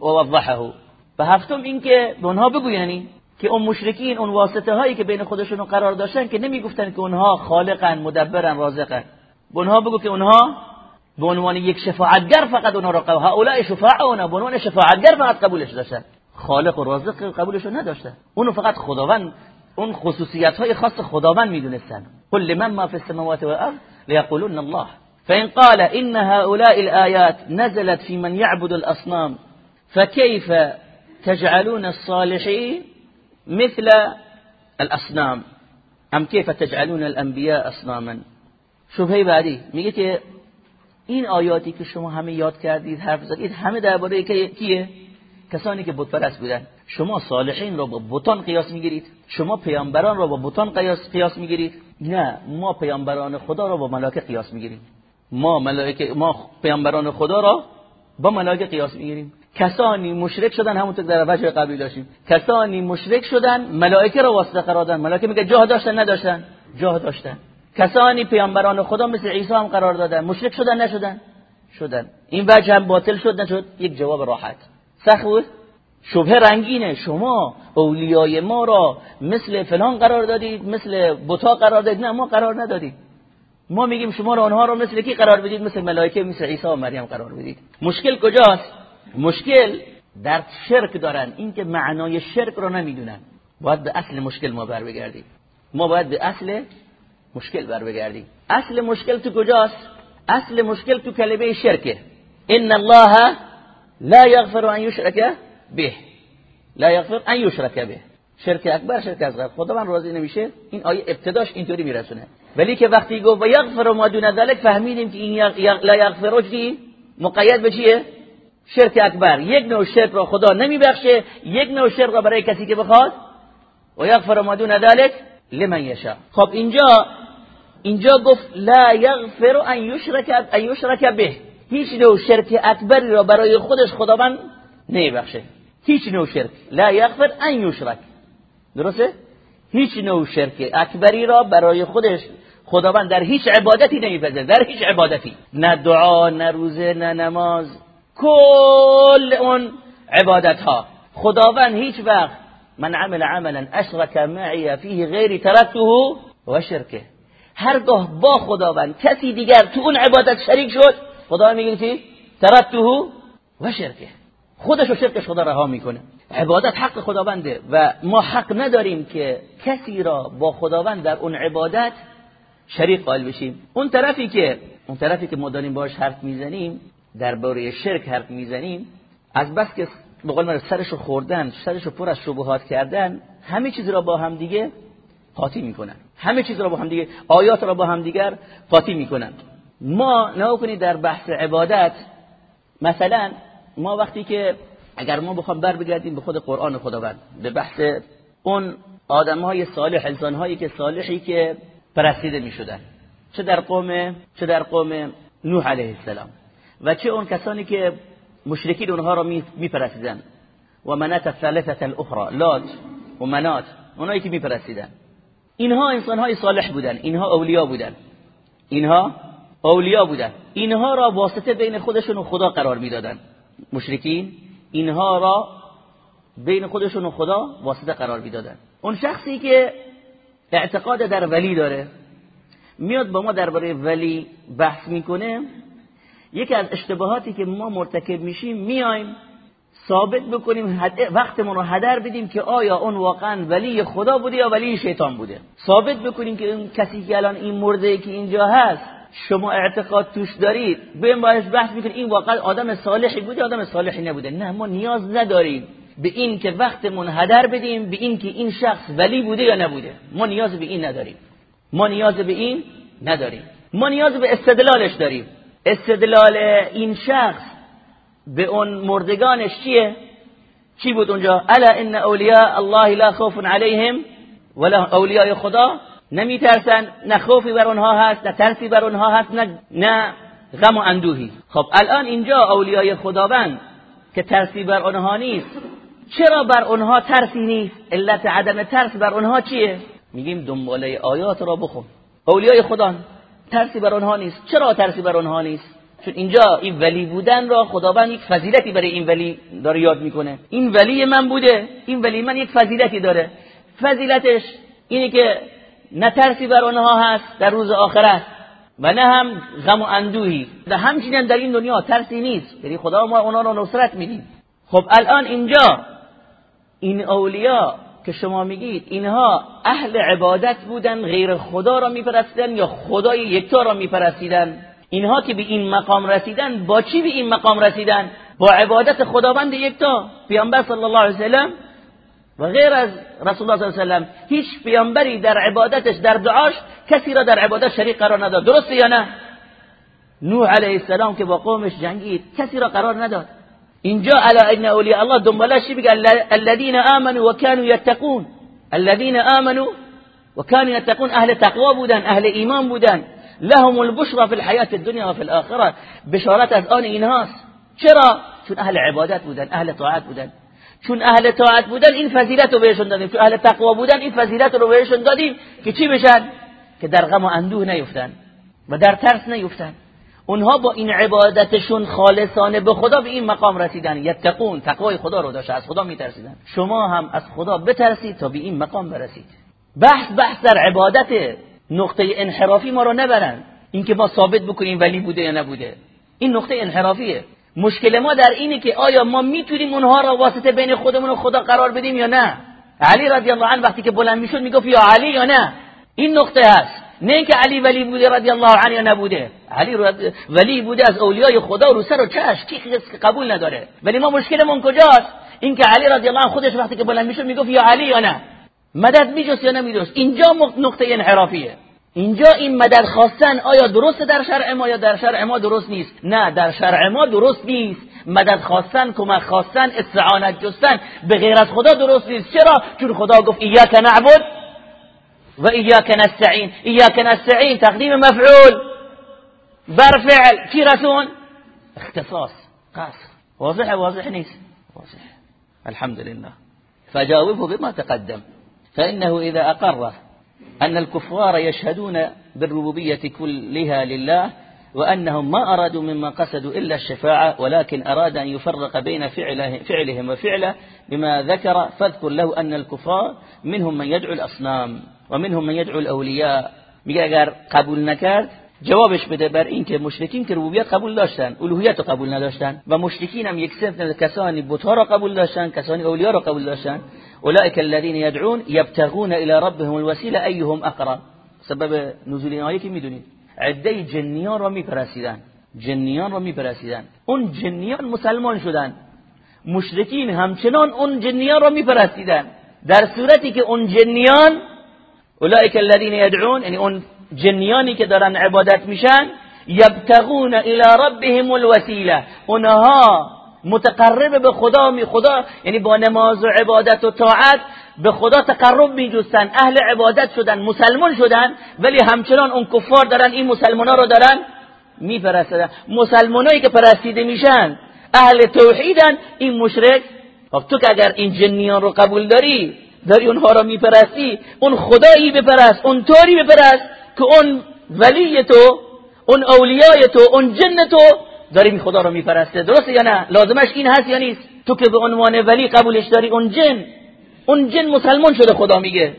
ووضحه. و هفتم اینکه به بگو یعنی که اون مشرکین اون واسطه هایی که بین خودشون قرار داشتن که نمیگفتن که اونها خالقن مدبرن رازقن. به اونها بگو که اونها به عنوان یک شفاعتگر فقط اونها را قبول هؤلاء شفاعنا به عنوان شفاعتگر فقط قبولش داشتن. خالق و رازق قبولش نداشتن اونو فقط خداوند اون خصوصیت های خاص خداوند می‌دونستن. قل لمن ما في السماوات والارض ليقولون الله. فإن قال إن هؤلاء الآيات نزلت في من يعبد الأصنام فكيف تجعلون الصالحين مثل الأصنام؟ ام كيف تجعلون الأنبياء أصناما؟ شبهه بعدی؟ میگه که این آیاتی که شما همه یاد کردید حرف زدید همه درباره کیه؟ کسانی که بت پرست بودن. شما صالحین را با بتان قیاس می‌گیرید. شما پیامبران را با بتان قیاس قیاس می‌گیرید. نه ما پیامبران خدا را با ملائکه قیاس می‌گیریم. ما ملائکه ما پیامبران خدا را با ملائکه قیاس می‌گیریم. کسانی مشرک شدن همونطور در وجه قبلی داشتیم. کسانی مشرک شدن ملائکه را واسطه قرار دادن ملائکه میگه جاه داشتن نداشتن. جاه داشتن. کسانی پیامبران خدا مثل عیسی هم قرار دادن. مشرک شدن نشدن. شدن. این وجه هم باطل شد نشد. یک جواب راحت. سخت بود؟ شبه رنگینه. شما اولیای ما را مثل فلان قرار دادید مثل بتا قرار دادید. نه ما قرار ندادید ما میگیم شما را آنها را مثل کی قرار بدید؟ مثل ملائکه مثل عیسی و مریم قرار بدید. مشکل کجاست؟ مشکل در شرک دارن. اینکه معنای شرک را نمی‌دونن. باید به اصل مشکل ما بر بگردیم ما باید به اصل مشکل بر بگردیم اصل مشکل تو کجاست؟ اصل مشکل تو کلمه شرکه. ان الله لا يغفر ان يشرك به. لا يغفر ان يشرك به. شرک اکبر شرک اصغر. خدا من راضی نمیشه؟ این آیه ابتداش اینطوری میرسونه. ولی که وقتی گفت و یغفر ما دون ذلك فهمیدیم که این لا یغفر چی؟ مقید به چیه؟ شرک اکبر. یک نوع شرک را خدا نمیبخشه یک نوع شرک را برای کسی که بخواد. و یغفر ما دون ذلك لمن یشاء. خب اینجا اینجا گفت لا یغفر ان یشرک ان یشرک به. هیچ نوع شرک اکبری را برای خودش خداوند نمیبخشه. هیچ نوع شرک. لا یغفر ان یشرک. درسته؟ هیچ نوع شرک اکبری را برای خودش خداوند در هیچ عبادتی نمیپذیره. در هیچ عبادتی. نه دعا نه روزه نه نماز. کل اون عبادت ها خداوند هیچ وقت من عمل عملا اشرک معی فیه غیر ترکته و شرکه. هرگاه با خداوند کسی دیگر تو اون عبادت شریک شد خدا میگه چی؟ ترکته و شرکه. خودش و شرکش خدا رها می‌کنه. عبادت حق خداونده و ما حق نداریم که کسی را با خداوند در اون عبادت شریک قائل بشیم. اون طرفی که اون طرفی که ما داریم باش حرف می‌زنیم درباره شرک حرف می‌زنیم از بس که به قول سرشو خوردن سرشو پر از شبهات کردن همه چیز را با هم دیگه قاطی می‌کنن. همه چیز را با هم دیگه آیات را با هم دیگر قاطی می‌کنن. ما نه در بحث عبادت مثلا ما وقتی که اگر ما بخوام بر بگردیم به خود قرآن خداوند به بحث اون آدم های صالح انسان هایی که صالحی که پرستیده می شدن چه در قوم چه در قوم نوح علیه السلام. و چه اون کسانی که مشرکین اونها را می پرستیدن و منات الثالثه الاخرى لات و منات اونایی که می پرستیدن اینها انسان های صالح بودن اینها اولیا بودن. اینها اولیا بودن. اینها را واسطه بین خودشون و خدا قرار می‌دادن. مشرکین اینها را بین خودشون و خدا واسطه قرار می‌دادن. اون شخصی که اعتقاد در ولی داره میاد با ما درباره ولی بحث می‌کنه. یکی از اشتباهاتی که ما مرتکب میشیم میایم ثابت بکنیم وقتمون رو هدر بدیم که آیا اون واقعا ولی خدا بوده یا ولی شیطان بوده. ثابت بکنیم که اون کسی که الان این مرده که اینجا هست شما اعتقاد توش دارید. بیم باش بحث می‌کنید این واقعا آدم صالحی بوده آدم صالحی نبوده نه ما نیاز نداریم به این که وقتمون هدر بدیم به این که این شخص ولی بوده یا نبوده. ما نیاز به این نداریم. ما نیاز به این نداریم. ما نیاز به استدلالش داریم. استدلال این شخص به اون مردگانش چیه؟ چی بود اونجا؟ الا ان اولیاء الله لا خوف علیهم ولا اولیاء خدا نمیترسن نه خوفی بر اونها هست نه ترسی بر اونها هست نه نه غم و اندوهی. خب الان اینجا اولیای خداوند که ترسی بر اونها نیست. چرا بر اونها ترسی نیست؟ علت عدم ترس بر اونها چیه؟ میگیم دنباله آیات را بخون. اولیای خدا ترسی بر اونها نیست. چرا ترسی بر اونها نیست؟ چون اینجا این ولی بودن را خداوند یک فضیلتی برای این ولی داره یاد می‌کنه. این ولی من بوده این ولی من یک فضیلتی داره. فضیلتش اینه که نه ترسی بر آنها هست در روز آخرت و نه هم غم و اندوهی. و همچنین در این دنیا ترسی نیست. یعنی خدا ما اونا رو نصرت میدیم. خب الان اینجا این اولیا که شما میگید اینها اهل عبادت بودن غیر خدا را میپرستیدن یا خدای یکتا را میپرستیدن؟ اینها که به این مقام رسیدن با چی به این مقام رسیدن؟ با عبادت خداوند یکتا. پیامبر صلی الله علیه و غیر از رسول الله صلی الله علیه و هیچ پیامبری در عبادتش در دعاش کسی را در عبادت شریک قرار نداد. درسته یا نه؟ نوح علیه السلام که با قومش جنگید کسی را قرار نداد. اینجا الا ان اولیاء الله دنبالش چی الذين آمنوا وكانوا يتقون الذين آمنوا وكانوا يتقون أهل تقوا بودن أهل ایمان بودن. لهم البشرى في الحياة الدنيا وفي الاخرة. بشارت از آن اینهاست. چرا؟ چون أهل عبادت بودن أهل طاعت بودن. چون اهل طاعت بودن این فضیلت رو بهشون دادیم. چون اهل تقوا بودن این فضیلت رو بهشون دادیم که چی بشن؟ که در غم و اندوه نیفتن و در ترس نیفتن. اونها با این عبادتشون خالصانه به خدا به این مقام رسیدن. یتقون تقوای خدا رو داشت از خدا میترسیدن. شما هم از خدا بترسید تا به این مقام برسید. بحث بحث در عبادت. نقطه انحرافی ما رو نبرن. اینکه ما ثابت بکنیم ولی بوده یا نبوده. این نقطه انحرافیه. مشکل ما در اینه که آیا ما می‌تونیم اونها را واسطه بین خودمون و خدا قرار بدیم یا نه؟ علی رضی الله عنه وقتی که بلند می‌شد می‌گفت یا علی یا نه؟ این نقطه هست. نه اینکه علی ولی بوده رضی الله عنه یا نبوده. علی ولی بوده از اولیای خدا رو سر و چش. کی قبول نداره. ولی ما مشکلمون کجاست؟ اینکه علی رضی الله عنه خودش وقتی که بلند می‌شد می‌گفت یا علی یا نه؟ مدد میجوست یا نمیجوست اینجا نقطه انحرافیه. اینجا این مدد خواستن آیا درست در شرع ما یا در شرع ما درست نیست؟ نه در شرع ما درست نیست. مدد خواستن کمک خواستن استعانت جستن به غیر از خدا درست نیست. چرا؟ چون خدا گفت ایاک نعبد و ایاک نستعین. ایاک نستعین تقدیم مفعول. بر فعل چی رسون اختصاص. قصر. واضح واضح نیست. واضح الحمد لله فجاوبه بما تقدم. فإنه إذا أقره أن الكفار يشهدون بالربوبية كلها لله وأنهم ما أرادوا مما قصدوا إلا الشفاعة ولكن أراد أن يفرق بين فعله فعلهم وفعله بما ذكر. فاذكر له أن الكفار منهم من يدعو الأصنام ومنهم من يدعو الأولياء. قبول نکرد جوابش بده بر این که مشرکین که ربوبیت قبول داشتن الوهیت قبول نداشتن و مشرکین هم یک سنف کسانی بتها را قبول داشتن کسانی اولیا را قبول داشتن اولئک الذين يدعون يبتغون الى ربهم الوسيله ايهم اقرب. سبب نزول این آیه که می‌دونید. عده جنیان را میپرسیدن. جنیان را میپرسیدن. اون جنیان مسلمان شدن. مشرکین همچنان اون جنیان را میپرسیدن. در صورتی که اون جنیان اولئک الذين يدعون یعنی اون جنیانی که دارن عبادت میشن یبتغون الى ربهم الوسیله. اونها متقرب به خدا می خدا یعنی با نماز و عبادت و طاعت به خدا تقرب می جستن. اهل عبادت شدن مسلمان شدن ولی همچنان اون کفار دارن این مسلمان ها رو دارن می پرستن مسلمانایی که پرستیده میشن اهل توحیدن این مشرک. خب تو که اگر این جنیان رو قبول داری داری اونها رو میپرستی اون خدایی بپرست اون طوری بپرست که اون ولی تو اون اولیای تو اون جن تو داری خدا رو میپرسته. درسته یا نه؟ لازمش این هست یا نیست؟ تو که به عنوان ولی قبولش داری اون جن. اون جن مسلمان شده خدا میگه.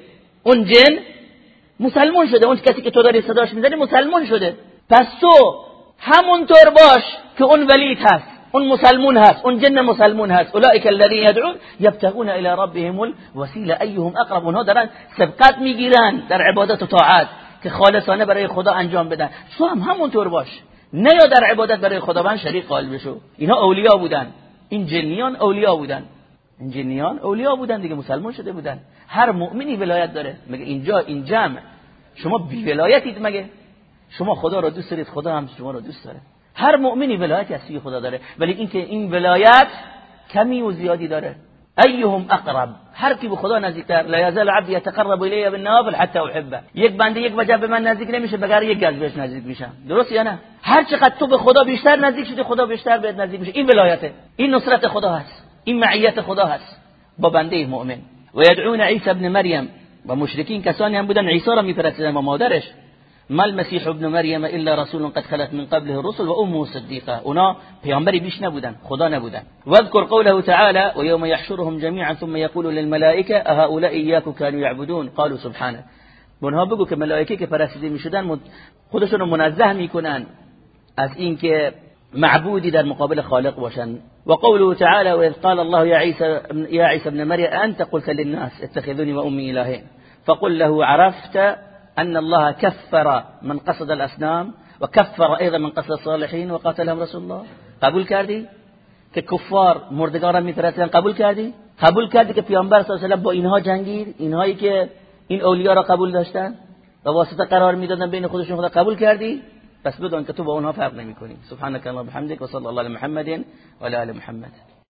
اون جن مسلمان شده. اون کسی که تو داری صداش می‌زنی مسلمان شده. پس تو همونطور باش که اون ولیت هست. اون مسلمون هست. اون جن مسلمون هست. اولئک الذين يدعون يبتغون الى ربهم الوسيله ايهم اقرب اونها دارن سبقت می‌گیرن در عبادت و طاعت. که خالصانه برای خدا انجام بدن. تو هم همونطور باش. نه یا در عبادت برای خداوند شریک قائل بشو. اینا اولیا بودن. این جنیان اولیا بودن. این جنیان اولیا بودن دیگه مسلمان شده بودن. هر مؤمنی ولایت داره. مگه اینجا این جمع؟ شما بی ولایتید مگه؟ شما خدا را دوست دارید خدا هم شما را دوست داره. هر مؤمنی ولایتی از خدا داره. ولی اینکه این ولایت کمی و زیادی داره. ایهم اقرب. هر کی به خدا نزدیکتر لا یزال عبد یتقرب الی بالنوافل حتی احبه. یک بنده یک وجه به من نزدیک نمیشه بگر یک گز بهش نزدیک میشم. درست یا نه؟ هر چقدر تو به خدا بیشتر نزدیک شدی خدا بیشتر بهت نزدیک میشه. این ولایته این نصرت خدا هست. این معیت خدا هست. با بنده مؤمن. و یدعون عیسی ابن مریم. و مشرکین کسانی هم بودن. عیسی را میپرستیدن و مادرش. ما المسيح ابن مریم إلا رسول قد خلت من قبله الرسل و امه صدیقه اونا پیامبری بیش نبودن خدا نبودن. واذكر قوله تعالى ويوم يحشرهم جميعا ثم يقول للملائكة أهؤلاء إياكم كانوا يعبدون؟ قالوا سبحانه. اونها بگو که ملائکه که پرستیده میشدن خودشون رو منزه میکنن از اینکه معبودی در مقابل خالق باشن. وقوله تعالى وإذ قال الله يا عيسى يا عيسى ابن مريم أنت قلت للناس اتخذوني وأمي إلهين. فقل له عرفت أن الله كفر من قصد الأصنام وكفر أيضا من قصد الصالحين وقاتلهم رسول الله. قبول کردی؟ که کفار مردگاران میپرستن قبول کردی؟ قبول کردی که پیامبر صلی الله علیه و با اینها جنگید؟ اینهایی که این اولیا را قبول داشتن و واسطه قرار می‌دادن بین خودشون خدا قبول کردی؟ پس بدون که تو با اونها فرق نمی‌کنی. سبحانك اللهم وبحمدك وصلى الله على محمد وعلى ال محمد.